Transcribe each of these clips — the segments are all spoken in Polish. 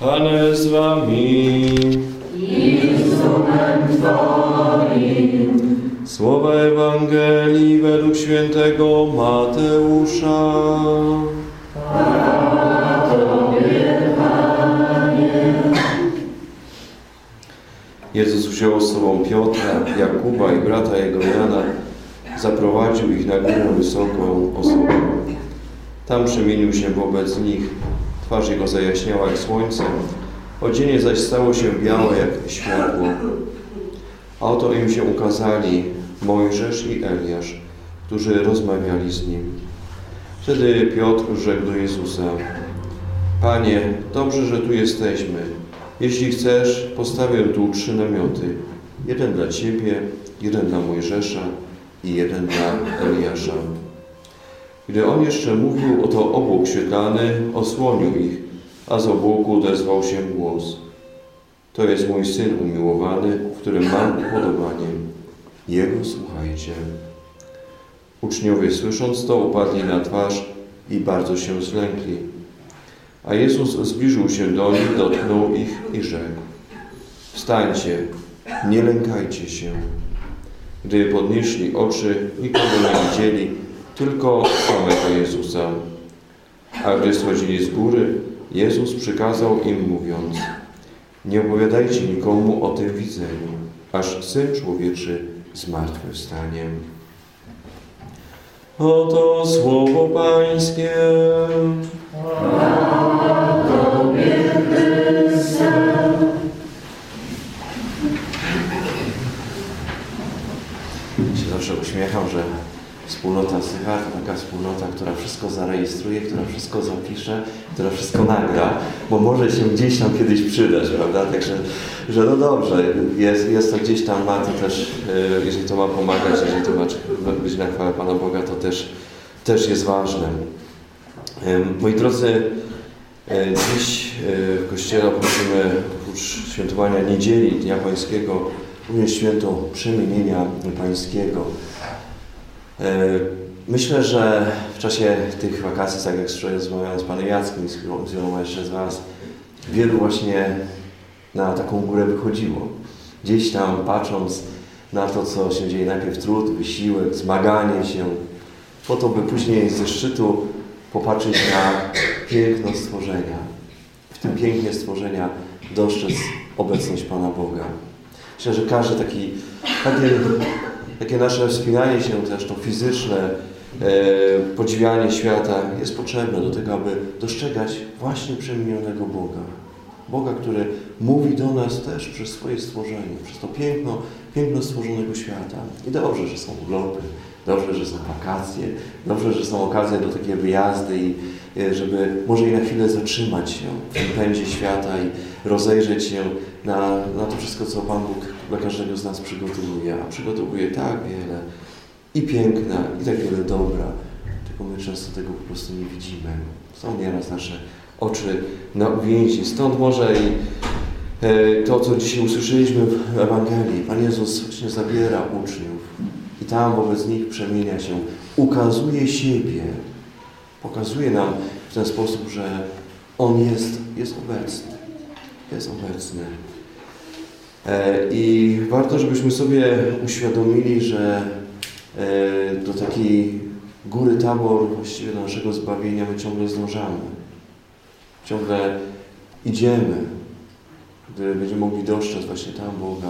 Pane z wami. Słowa Ewangelii według świętego Mateusza. Jezus wziął z sobą Piotra, Jakuba i brata jego Jana, zaprowadził ich na górę wysoką osobą. Tam przemienił się wobec nich, twarz jego zajaśniała jak słońce, odzienie zaś stało się białe jak światło. A oto im się ukazali Mojżesz i Eliasz, którzy rozmawiali z nim. Wtedy Piotr rzekł do Jezusa, Panie, dobrze, że tu jesteśmy. Jeśli chcesz, postawię tu trzy namioty. Jeden dla Ciebie, jeden dla Mojżesza i jeden dla Eliasza. Gdy on jeszcze mówił, oto obłok świetlany osłonił ich, a z obłoku odezwał się głos. To jest mój Syn umiłowany, w którym mam upodobanie. Jego słuchajcie. Uczniowie słysząc to upadli na twarz i bardzo się zlękli. A Jezus zbliżył się do nich, dotknął ich i rzekł Wstańcie, nie lękajcie się. Gdy podnieśli oczy, nikogo nie widzieli, tylko samego Jezusa. A gdy schodzili z góry, Jezus przykazał im mówiąc Nie opowiadajcie nikomu o tym widzeniu, aż Syn Człowieczy zmartwychwstanie. Oto słowo Pańskie. się zawsze uśmiecham, że wspólnota Sychar to taka wspólnota, która wszystko zarejestruje, która wszystko zapisze, która wszystko nagra, bo może się gdzieś tam kiedyś przydać, prawda? Także, że no dobrze, jest, jest to gdzieś tam, ma to też, e, jeżeli to ma pomagać, jeżeli to ma być na chwałę Pana Boga, to też, też jest ważne. Moi drodzy, e, dziś e, w Kościele obchodzimy oprócz świętowania niedzieli, Dnia Pańskiego, również święto przemienienia Pańskiego. E, Myślę, że w czasie tych wakacji, tak jak wczoraj rozmawiałem z Panem Jackiem i z wieloma jeszcze z Was, wielu właśnie na taką górę wychodziło. Gdzieś tam patrząc na to, co się dzieje, najpierw trud, wysiłek, zmaganie się, po to, by później ze szczytu popatrzeć na piękno stworzenia. W tym pięknie stworzenia dostrzec obecność Pana Boga. Myślę, że każdy taki, takie nasze wspinanie się to fizyczne e, podziwianie świata jest potrzebne do tego, aby dostrzegać właśnie przemienionego Boga. Boga, który mówi do nas też przez swoje stworzenie, przez to piękno, piękno stworzonego świata. I dobrze, że są urlopy, dobrze, że są wakacje, dobrze, że są okazje do takie wyjazdy i e, żeby może i na chwilę zatrzymać się w tym pędzie świata i rozejrzeć się na, na to wszystko, co Pan Bóg dla każdego z nas przygotowuje. A przygotowuje tak wiele i piękna, i tak wiele dobra, tylko my często tego po prostu nie widzimy. Są nieraz nasze oczy na uwięzi. Stąd może i e, to, co dzisiaj usłyszeliśmy w Ewangelii. Pan Jezus właśnie zabiera uczniów i tam wobec nich przemienia się, ukazuje siebie, pokazuje nam w ten sposób, że On jest, jest obecny. Jest obecny. E, I warto, żebyśmy sobie uświadomili, że e, do takiej góry tabor, właściwie do naszego zbawienia, my ciągle zdążamy. Ciągle idziemy, gdy będziemy mogli dostrzec właśnie tam Boga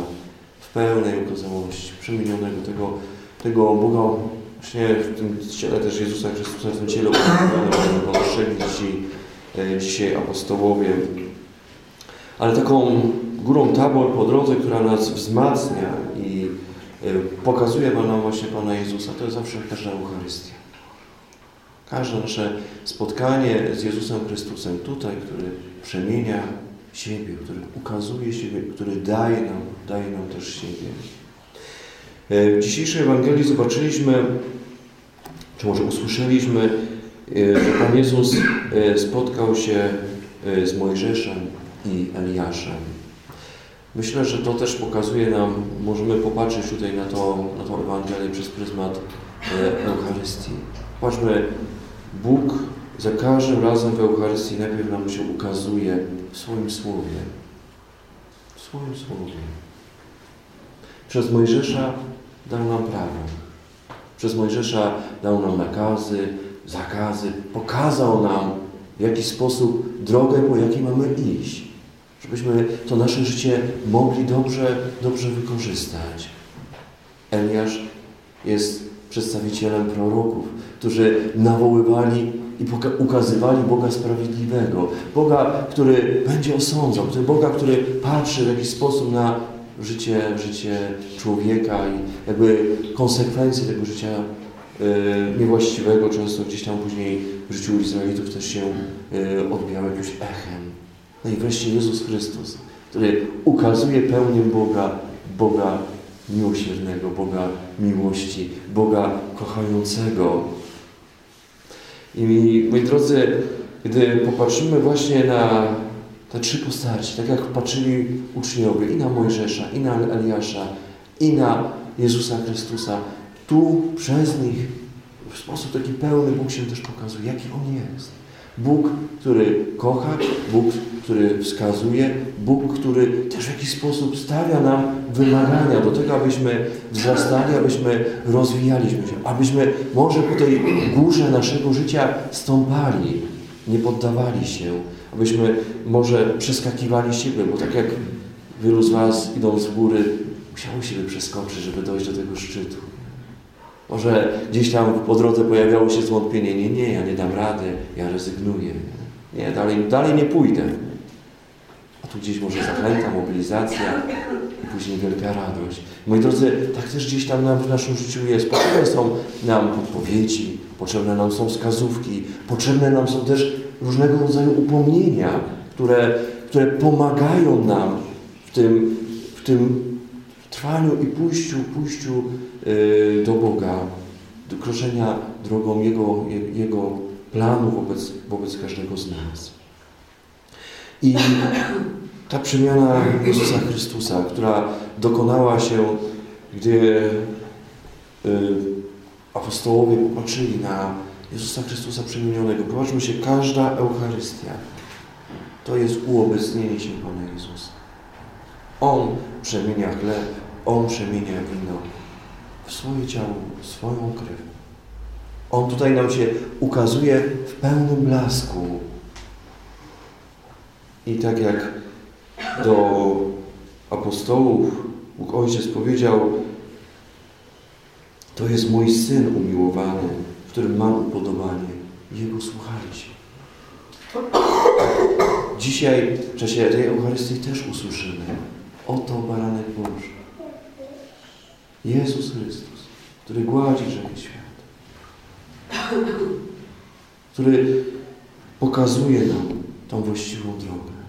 w pełnej okazałości, przemienionego tego, tego Boga właśnie w tym ciele też Jezusa Chrystusa, w tym ciele uwielbionym, dostrzegli e, dzisiaj apostołowie. Ale taką górą tabor po drodze, która nas wzmacnia i e, pokazuje nam właśnie Pana Jezusa, to jest zawsze każda Eucharystia. Każde nasze spotkanie z Jezusem Chrystusem tutaj, który przemienia siebie, który ukazuje siebie, który daje nam, daje nam też siebie. E, W dzisiejszej Ewangelii zobaczyliśmy, czy może usłyszeliśmy, e, że Pan Jezus spotkał się z Mojżeszem i Eliaszem. Myślę, że to też pokazuje nam, możemy popatrzeć tutaj na, to, na tą Ewangelię przez pryzmat e, Eucharystii. Patrzmy, Bóg za każdym razem w Eucharystii najpierw nam się ukazuje w swoim słowie. W swoim słowie. Przez Mojżesza dał nam prawo. Przez Mojżesza dał nam nakazy, zakazy, pokazał nam w jaki sposób drogę, po jakiej mamy iść. Żebyśmy to nasze życie mogli dobrze, dobrze wykorzystać. Eliasz jest przedstawicielem proroków, którzy nawoływali i ukazywali Boga sprawiedliwego. Boga, który będzie osądzał, Boga, który patrzy w jakiś sposób na życie, życie człowieka i jakby konsekwencje tego życia yy, niewłaściwego często gdzieś tam później w życiu Izraelitów też się yy, odbijało jakimś echem. No i wreszcie Jezus Chrystus, który ukazuje pełnię Boga, Boga miłosiernego, Boga miłości, Boga kochającego. I moi drodzy, gdy popatrzymy właśnie na te trzy postaci, tak jak patrzyli uczniowie i na Mojżesza, i na Eliasza, i na Jezusa Chrystusa, tu przez nich w sposób taki pełny Bóg się też pokazuje, jaki On jest. Bóg, który kocha, Bóg, który wskazuje, Bóg, który też w jakiś sposób stawia nam wymagania do tego, abyśmy wzrastali, abyśmy rozwijaliśmy się, abyśmy może po tej górze naszego życia stąpali, nie poddawali się, abyśmy może przeskakiwali siebie, bo tak jak wielu z Was idąc z góry, musiało siebie przeskoczyć, żeby dojść do tego szczytu. Może gdzieś tam po drodze pojawiało się zwątpienie, nie, nie, ja nie dam rady, ja rezygnuję. Nie, dalej, dalej nie pójdę. Tu gdzieś może zachęta, mobilizacja i później wielka radość. Moi drodzy, tak też gdzieś tam nam w naszym życiu jest. Potrzebne są nam podpowiedzi, potrzebne nam są wskazówki, potrzebne nam są też różnego rodzaju upomnienia, które, które pomagają nam w tym, w tym trwaniu i pójściu, pójściu yy, do Boga, do kroczenia drogą Jego, Jego planu wobec, wobec każdego z nas. I ta przemiana Jezusa Chrystusa, która dokonała się, gdy apostołowie popatrzyli na Jezusa Chrystusa przemienionego. Popatrzmy się, każda Eucharystia to jest uobecnienie się Pana Jezusa. On przemienia chleb, On przemienia wino w swoje ciało, w swoją krew. On tutaj nam się ukazuje w pełnym blasku. I tak jak do apostołów Bóg Ojciec powiedział, to jest mój Syn umiłowany, w którym mam upodobanie. Jego słuchaliście. Dzisiaj w czasie tej Eucharystii też usłyszymy Oto baranek Boży. Jezus Chrystus, który gładzi grzechy świata. Który pokazuje nam tą właściwą drogę.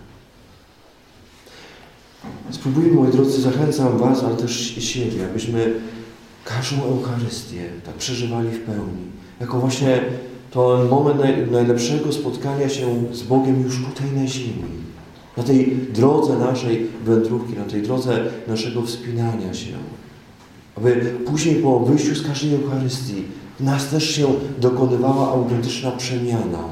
Spróbujmy, moi drodzy, zachęcam Was, ale też siebie, abyśmy każdą Eucharystię tak przeżywali w pełni. Jako właśnie ten moment najlepszego spotkania się z Bogiem już tutaj na ziemi na tej drodze naszej wędrówki, na tej drodze naszego wspinania się. Aby później po wyjściu z każdej Eucharystii w nas też się dokonywała autentyczna przemiana.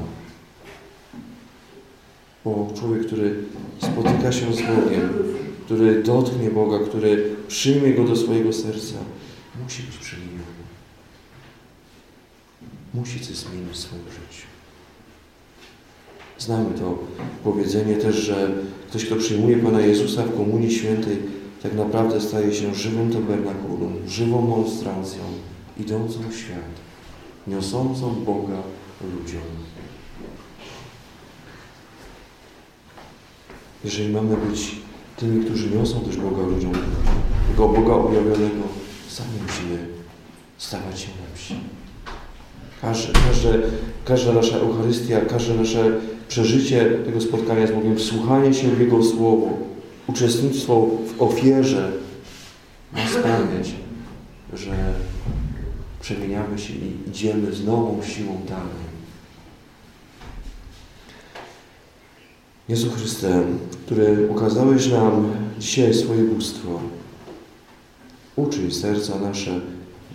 Bo człowiek, który spotyka się z Bogiem, który dotknie Boga, który przyjmie Go do swojego serca, musi być przemieniony. Musi coś zmienić w swoim życiu. Znamy to powiedzenie też, że ktoś, kto przyjmuje Pana Jezusa w Komunii Świętej, tak naprawdę staje się żywym tabernakulum, żywą monstrancją, idącą w świat, niosącą Boga ludziom. Jeżeli mamy być tymi, którzy niosą też Boga ludziom, tego Boga objawionego, sami musimy stawać się lepsi. Każde, każde, każda nasza Eucharystia, każde nasze przeżycie tego spotkania z Bogiem, wsłuchanie się w Jego Słowo, uczestnictwo w ofierze ma sprawiać, że przemieniamy się i idziemy z nową siłą dalej. Jezu Chryste, który ukazałeś nam dzisiaj swoje bóstwo, uczyj serca nasze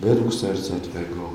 według serca Twego.